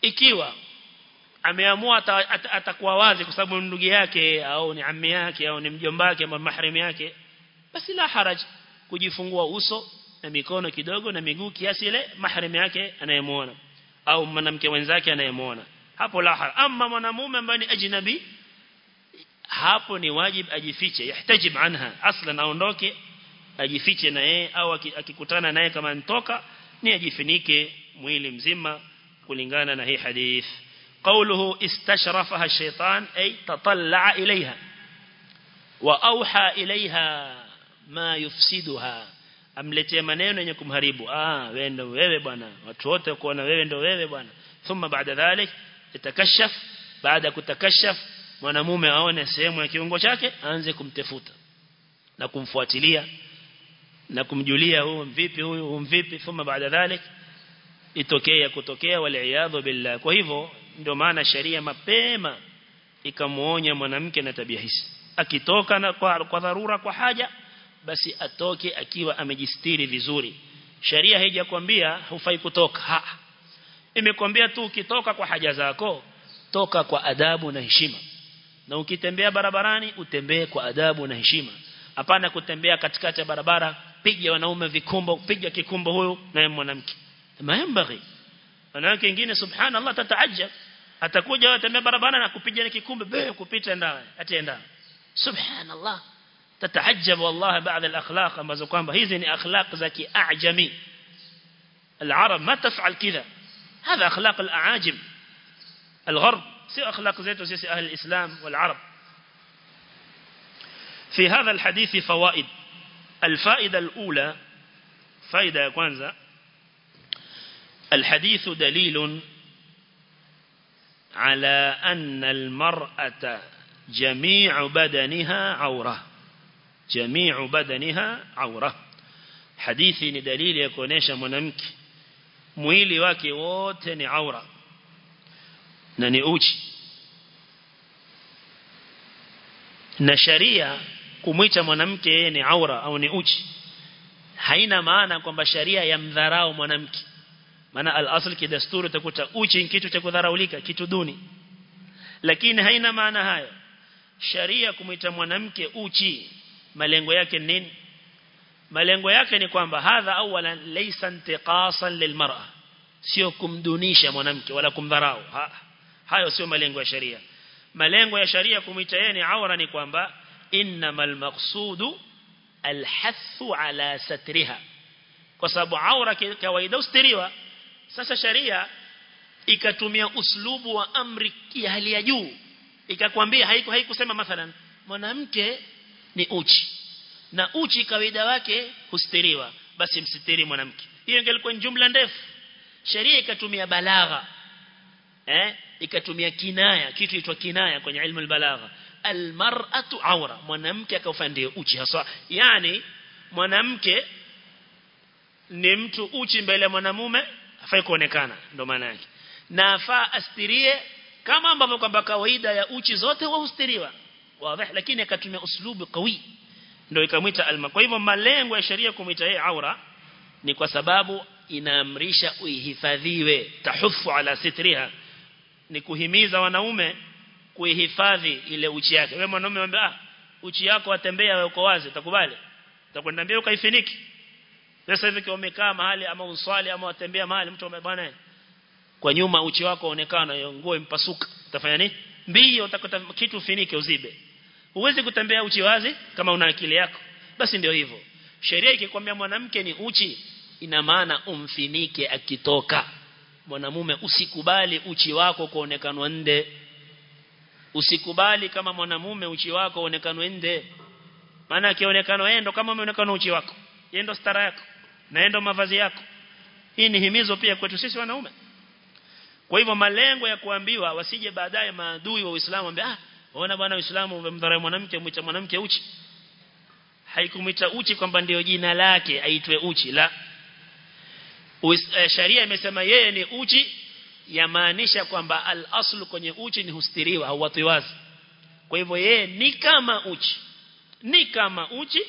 ikiwa ameamua atakuwa wazi kwa sababu ndugu yake au ni ammi yake au ni mjomba wake au mahrim yake. Basi la haraj kujifungua uso na mikono kidogo na miguu kiasi ile mahrim yake anayemuona au mwanamke wenzake anayemuona. Hapo la haraj. Ama mwanamume ambaye ni ajnabi hapo ni wajib ajifiche yahtajib anha. Aslan aondoke ajifiche na yeye au akikutana naye kama ntoka ni ajifinike mwili mzima kulingana na hii hadith قوله استشرفها الشيطان أي تطلع إليها وأوحى إليها ما يفسدها. أملتي منين أنكم هربوا آه وين وين وين وين وين ثم بعد ذلك تكشف بعد كتكشف منامومة أون سيم ويكون قشاك أنزكم تفوت. نكم فواتلية نكم جولية هم فيبي هم فيبي ثم بعد ذلك itokea kutokea wale iadhu billah kwa hivyo ndio maana sheria mapema ikamuonya mwanamke na tabia hizi akitoka na kwa, kwa dharura kwa haja basi atoke akiwa amejistiri vizuri. Sheria haijakwambia hufai kutoka. Ha. Imekwambia tu ukitoka kwa haja zako toka kwa adabu na heshima. Na ukitembea barabarani utembee kwa adabu na heshima. Hapana kutembea katikati ya barabara piga wanaume vikumbo piga kikumbo huyo na mwanamke. Mayambaghi wanawake wengine subhanallah tataajab atakuja atembea barabara na kupiga ni kikumbe be kupita ndani ataenda subhanallah tataajab wallahi baadhi al-akhlaq ambazo kwamba hizi ni akhlaq za kiajami العرب ما تفعل كذا هذا أخلاق الأعاجم الغرب سي أخلاق زيت وسي أهل الإسلام والعرب في هذا الحديث فوائد الفائدة الأولى فائدة كwanza الحديث دليل على أن المرأة جميع بدنها عورة. جميع بدنها عورة. حديثي ندليل يكونيش منمك مويلي واكي ووتني عورة. ننئوش نشريا كميت منمك ني عورة أو نئوش حين ما أنا كم بشريا يمذراو منمكي maana al-asl kidasturi utakuta uchi kitu cha kudharaulika kitu duni lakini haina maana hayo sharia kumwita mwanamke uchi malengo yake nini malengo yake ni kwamba hadha awalan laysa intiqasan lilmar'a sio kumdunisha mwanamke wala kumdharau ha, hayo sio malengo ya sharia malengo ya sharia kumwita yeye ni aura ni kwamba innamal maqsudu alhathu ala satriha kwa sababu aura kawaida ustiriwa sasa sharia ikatumia uslubu wa amri ya hali ya juu. Ikakwambia haiku haikusema mathalan mwanamke ni uchi. Na uchi kawaida wake hustiriwa. Basi msitiri mwanamke. Hiyo ingelikuwa jumla ndefu. Sheria ikatumia balagha. Eh? Ikatumia kinaya kitu kinaitwa kinaya kwenye ilmu albalagha. Almar'atu awra. Mwanamke akaufandie uchi haswa. Yani mwanamke ni mtu uchi mbele ya mwanamume hafai kuonekana ndo maana yake. Na afaa astirie kama ambavyo kwamba kawaida ya uchi zote wahustiriwa wazi lakini akatumia uslubu qawi ndio ikamwita alma. Kwa hivyo malengo ya sheria kumwita yeye aura ni kwa sababu inaamrisha uihifadhiwe tahufu ala sitriha ni kuhimiza wanaume kuihifadhi ile uchi yake. Wewe mwanaume mwambie ah uchi yako atembea uko wazi utakubali? Utakwenda mbio ukaifiniki sasa hivi umekaa mahali ama unswali ama watembea mahali mtu bwana kwa nyuma uchi wako onekana hiyo nguo impasuka utafanya nini mbio utakuta kitu finike uzibe Huwezi kutembea uchi wazi kama una akili yako. Basi ndio hivyo. Sheria ikikwambia mwanamke ni uchi ina maana umfinike akitoka. Mwanamume usikubali uchi wako kuonekanwa nde. Usikubali kama mwanamume uchi wako uonekanwe nde. Maana akionekana yeye kama umeonekana uchi wako. Yeye ndo stara yako. Na yeye ndo mavazi yako. Hii ni himizo pia kwetu sisi wanaume. Kwa hivyo malengo ya kuambiwa wasije baadaye maadui wa Uislamu ambaye ah Ona bwana Uislamu umemdharau mwanamke umecha mwanamke uchi. Haikumwita uchi kwamba ndio jina lake aitwe uchi la. Uis, uh, sharia imesema yeye ni uchi yamaanisha kwamba al-aslu kwenye uchi ni hustiriwa au watu wazi. Kwa hivyo yeye ni kama uchi. Ni kama uchi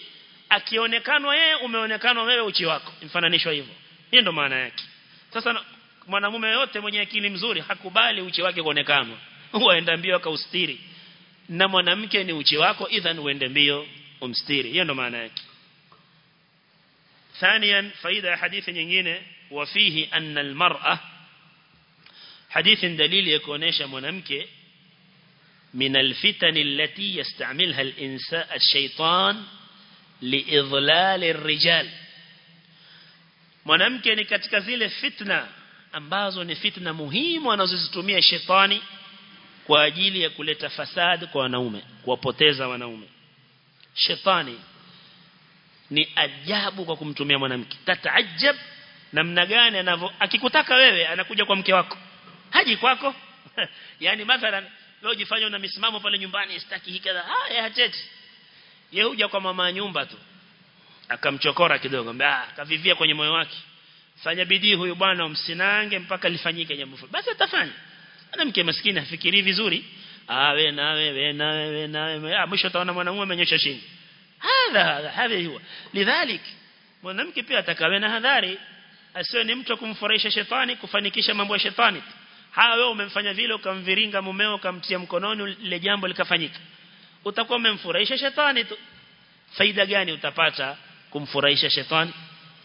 akionekana yeye umeonekana wewe uchi wako. Mfananishwa hivyo. Hiyo ndo maana yake. Sasa mwanamume yote mwenye akili mzuri hakubali uchi wake kuonekana. Huenda mbio akaustiri na mwanamke ni uchi wako idhan uende mbio umstiri hiyo ndo maana yake ثانيا فائده حديث nyingine وفيه ان المراه حديث دليل يكونيشا mwanamke من الفتن التي يستعملها الانسان الشيطان liidhlali rijal. Mwanamke ni katika zile fitna ambazo ni fitna muhimu anazozitumia shetani kwa ajili ya kuleta fasad kwa wanaume kuwapoteza wanaume. Shetani ni ajabu kwa kumtumia mwanamke. Tataajab namna gani anavyo akikutaka wewe anakuja kwa mke wako. Haji kwako. Yani mathalan leo jifanya una misimamo pale nyumbani sitaki hiki kadha ah hateti yeye huja kwa mama nyumba tu. Akamchokora kidogo ah kavivia kwenye moyo wake. Fanya bidii huyu bwana umsinange mpaka lifanyike jambo fulani. Basi atafanya. Mwanamke maskini afikiri vizuri. Ah we na wewe na wewe na wewe ah mwisho utaona mwanamume amenyosha shingo. Hadha hadha huwa lidhalik mwanamke pia atakawe na hadhari. Asiwe ni mtu kumfurahisha shetani kufanikisha mambo ya shetani. Hawa wewe umemfanya vile ukamviringa mumeo ukamtia mkononi ile jambo likafanyika utakuwa umemfurahisha shetani tu. Faida gani utapata kumfurahisha shetani?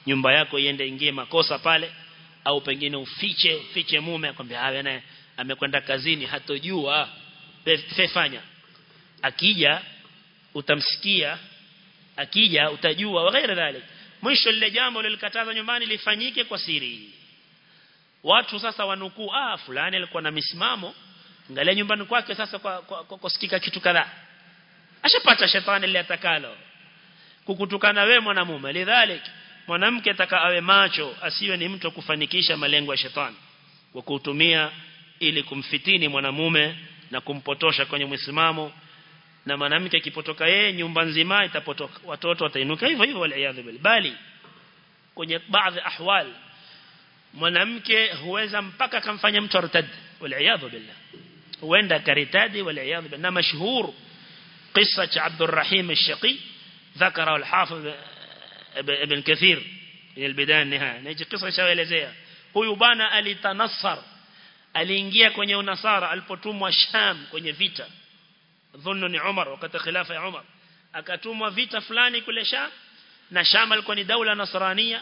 Nyumba yako iende ingie makosa pale au pengine ufiche ufiche mume akwambia awe naye amekwenda kazini hatojua. Fefanya akija utamsikia. Akija utajua wagaira dhalik. Mwisho lile jambo lilikataza nyumbani lifanyike kwa siri. Watu sasa wanukuu ah fulani alikuwa na misimamo. Angalia nyumbani kwake sasa kwa kusikika kitu kadhaa ashapata shetani ile atakalo. Kukutukana wewe mwanamume lidhalik mwanamke ataka awe macho asiwe ni mtu kufanikisha malengo ya shetani. Kwa kutumia ili kumfitini mwanamume na kumpotosha kwenye msimamo na mwanamke akipotoka yeye nyumba nzima itapotoka watoto watainuka hivyo hivyo wal bali kwenye baadhi ahwal mwanamke huweza mpaka kamfanya mtu artad wal billah. Huenda karitadi wal billah. Na mashhur قصة عبد الرحيم الشقي ذكره الحافظ ابن كثير من البداية النهاية نيجي قصة شوelezea huyu bwana alitanassar aliingia kwenye unasara alipotumwa Sham kwenye vita dhunnu ni Umar wakati khilafa ya Umar akatumwa vita fulani kule Sham na Sham alikuwa ni daula nasrania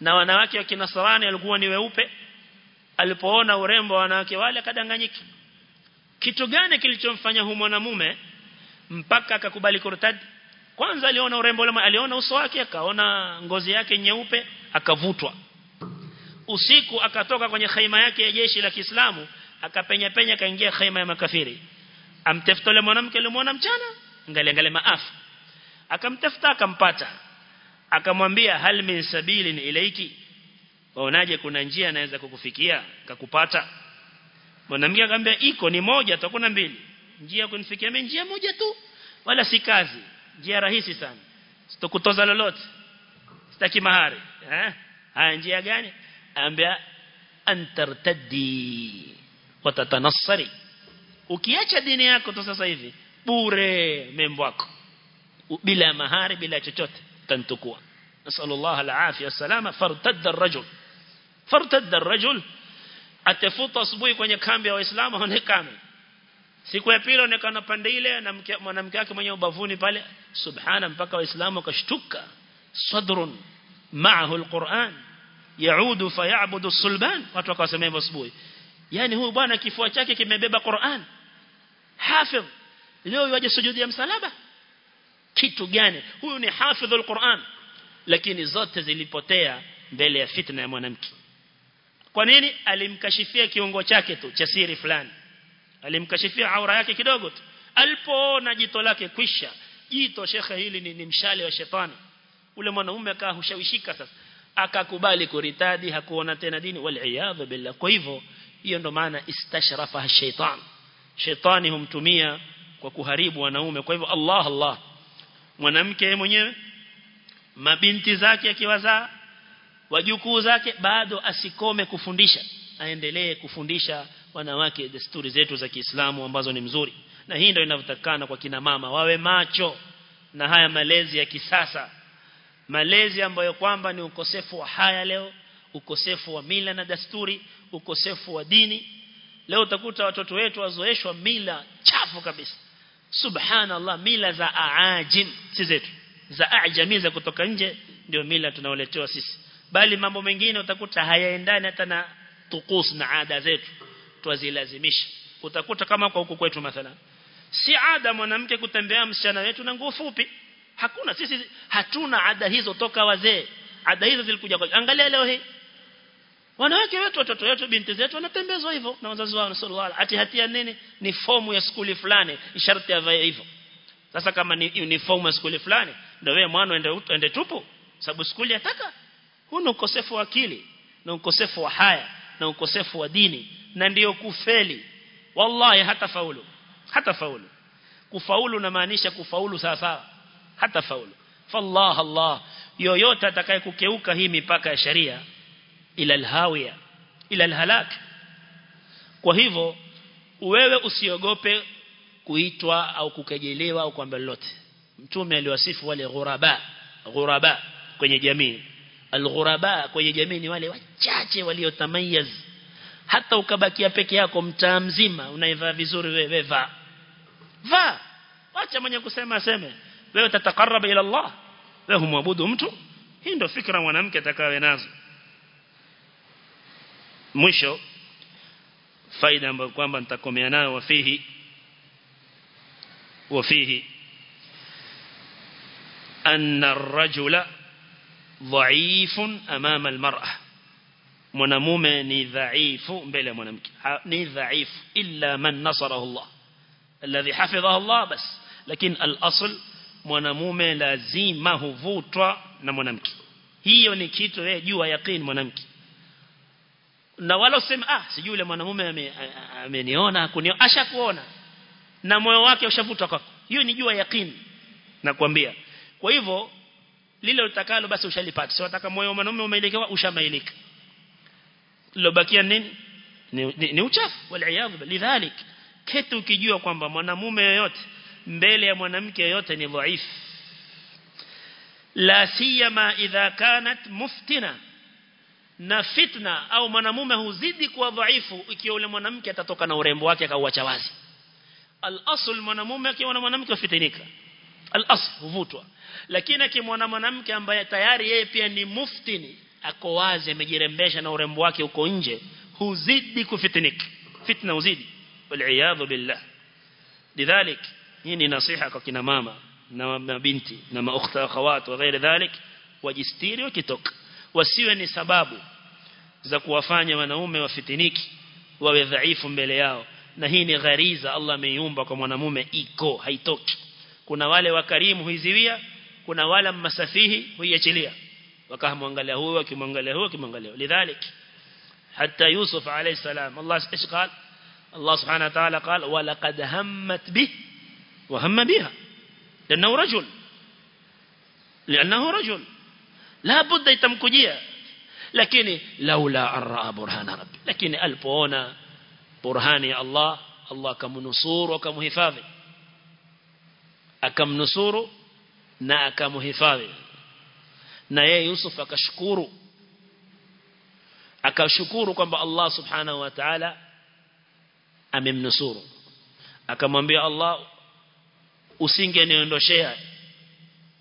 na wanawake wa kinasrani walikuwa ni weupe alipoona urembo wa wanawake wale akadanganyika kitu gani kilichomfanya huyu mwanamume mpaka akakubali kurtad? Kwanza aliona urembo ule aliona uso wake akaona ngozi yake nyeupe akavutwa. Usiku akatoka kwenye khaima yake ya jeshi la Kiislamu akapenya penya kaingia khaima ya makafiri. Amtafuta yule mwanamke alimuona mchana angalia angalia maafa. Akamtafuta akampata. Akamwambia hal min sabilin ilaiki waonaje kuna njia naweza kukufikia kakupata mwanamke akamwambia iko ni moja tu kuna mbili njia kunifikia mimi njia moja tu wala si kazi njia rahisi sana sitokutoza lolote sitaki mahari eh haya njia gani anambia antartaddi watatanassari ukiacha dini yako tu sasa hivi bure membo wako bila mahari bila chochote tantukua nasallallahu alafia wasalama fartadda ar-rajul fartadda ar-rajul atafuta asubuhi kwenye kambi ya waislamu haonekani. Siku ya pili onekana pande ile na mwanamke wake mwenye ubavuni pale. Subhana mpaka waislamu wakashtuka. Sadrun ma'ahu alquran yaudu fayabudu as-sulban. Watu wakasema hivyo asubuhi. Yani huyu bwana kifua chake kimebeba Qur'an. Hafidh. Leo yaje sujudi msalaba? Kitu gani? Huyu ni hafidhul Qur'an lakini zote zilipotea mbele ya fitna ya mwanamke kwa nini? Alimkashifia kiungo chake tu cha siri fulani. Alimkashifia aura yake kidogo tu. Alipoona jito lake kwisha jito shekhe hili ni, ni mshale wa shetani. Ule mwanaume akawa hushawishika sasa. Akakubali kuritadi hakuona tena dini wal billah. Kwa hivyo hiyo ndo maana istashrafa shaitan. Shaitani humtumia kwa kuharibu wanaume. Kwa hivyo Allah Allah. Mwanamke mwenyewe mabinti zake akiwazaa wajukuu zake bado asikome kufundisha aendelee kufundisha wanawake desturi zetu za Kiislamu ambazo ni mzuri. Na hii ndio inavyotakana kwa kina mama wawe macho na haya malezi ya kisasa. Malezi ambayo kwamba ni ukosefu wa haya leo ukosefu wa mila na desturi ukosefu wa dini. Leo utakuta watoto wetu wazoeshwa mila chafu kabisa. Subhanallah mila za aajim si zetu za ajami za kutoka nje ndio mila tunaoletewa sisi bali mambo mengine utakuta hayaendani hata na tukus na ada zetu twazilazimisha. Utakuta kama kwa huku kwetu mathalan si ada mwanamke kutembea msichana wetu na nguo fupi. Hakuna sisi hatuna ada hizo toka wazee. Ada hizo zilikuja kwa angalia leo hii. Wanawake wetu watoto wetu binti zetu wanatembezwa hivyo na wazazi wao sallallahu ati hatia nini? Ni fomu ya skuli fulani sharti ya hivyo. Sasa kama ni uniform ya skuli fulani ndio wewe mwana ende ende tupu sababu skuli yataka huu ni ukosefu wa akili na ukosefu wa haya na ukosefu wa dini na ndiyo kufeli. Wallahi hata faulu hata faulu. Kufaulu na maanisha kufaulu sawa sawa hata faulu. Fallah allah. Yoyote atakaye kukeuka hii mipaka ya sharia ila alhawiya ila alhalak. Kwa hivyo wewe usiogope kuitwa au kukejelewa au kwamba lolote. Mtume aliwasifu wale ghuraba ghuraba kwenye jamii alghuraba kwenye jamii ni wale wachache waliotamayaz. Hata ukabakia peke yako mtaa mzima unaivaa vizuri wewe vaa. Vaa. Acha mwenye kusema aseme wewe tatakaraba ila Allah wewe humwabudu mtu. Hii ndio fikra mwanamke atakawe nazo. Mwisho faida ambayo kwamba nitakomea nayo wafihi wafihi anna ar-rajula ضعيف أمام المرأة. منموما نذعيف بلا منمك نذعيف إلا من نصره الله. الذي حفظه الله بس. لكن الأصل منموما لازم ما هو فوت نمنمك هي ونكتو جوا يقين منمك نوالو سمع آه، سجوا لمنموما منيونا كنيو أشكونا نموه واقع شفوت كاكو. هي نجوا يقين. نقوم بيا كويفو lile utakalo basi ushalipata. Sio wataka moyo wa mwanamume umeelekewa ushamailika lobakia nini? Ni, ni, ni uchafu waliaadhu lidhalik. Kitu ukijua kwamba mwanamume yoyote mbele ya mwanamke yoyote ni dhaifu la siyama idha kanat muftina. Na fitna au mwanamume huzidi kuwa dhaifu ikiwa yule mwanamke atatoka na urembo wake akauacha wazi. Al-asl mwanamume akiwa na mwanamke ufitinika al-asl huvutwa. Lakini akimwona mwanamke ambaye tayari yeye pia ni muftini ako wazi amejirembesha na urembo wake uko nje huzidi kufitinika fitna huzidi. Wal billah. Lidhalik hii ni nasiha kwa kina mama na mabinti na maokhta akhawat wa ghairi dhalik wajistiri wakitoka wasiwe ni sababu za kuwafanya wanaume wafitiniki wawe dhaifu mbele yao. Na hii ni ghariza Allah ameiumba kwa mwanamume iko haitoki kuna wale wakarimu huiziwia kuna wale masafihi huiachilia wakamwangalia huyo akimwangalia huyo akimwangalia lidhalik hatta yusuf alayhi salam Allah إيش قال الله سبحانه وتعالى قال ولقد همت به وهم بها لأنه رجل لأنه رجل لا بد يتمكجia lakini laula arra burhana rabbi lakini alipoona burhani ya Allah Allah akamnusuru akamhifadhi akamnusuru na akamhifadhi. Na yeye Yusuf akashukuru. Akashukuru kwamba Allah subhanahu wa ta'ala amemnusuru. Akamwambia Allah usingeniondoshea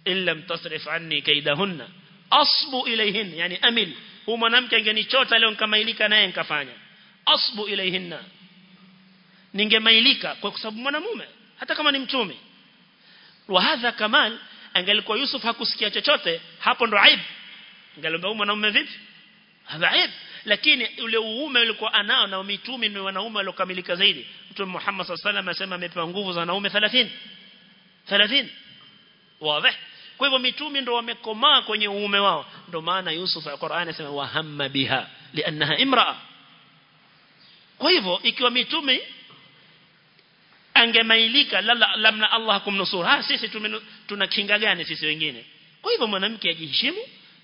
illa mtasrif anni kaidahunna asbu ilayhin yani amil huyu mwanamke angenichota leo nikamailika naye nikafanya. Asbu ilayhinna ningemailika kwa sababu mwanamume hata kama ni mtume wa hadha kamal angalikuwa Yusuf hakusikia chochote hapo ndo aib. Angeomba mwanaume vipi? Hadha lakini ule uume ulikuwa anao na mitume ni wanaume waliokamilika zaidi. Mtume Muhammad sallallahu alaihi wasallam amesema amepewa nguvu za wanaume 30 30 wazi. Kwa hivyo mitume ndo wamekomaa kwenye uume wao. Ndo maana Yusuf Qur'an anasema wahamma biha liannaha imraa. Kwa hivyo ikiwa mitume angemailika lamna Allah hakumnusuru ha sisi tuna kinga gani sisi wengine kwa hivyo mwanamke ajiheshimu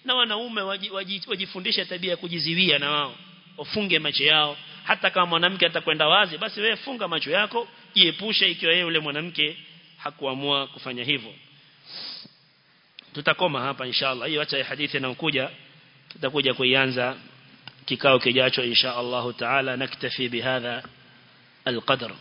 na wanaume wajifundishe waji, tabia ya kujiziwia na wao wafunge macho yao hata kama mwanamke atakwenda wazi basi wewe funga macho yako jiepushe ikiwa yeye yule mwanamke hakuamua kufanya hivyo tutakoma hapa inshallah hiyo acha hadithi inayokuja tutakuja kuianza kikao kijacho insha Allah taala naktafi bihadha القدر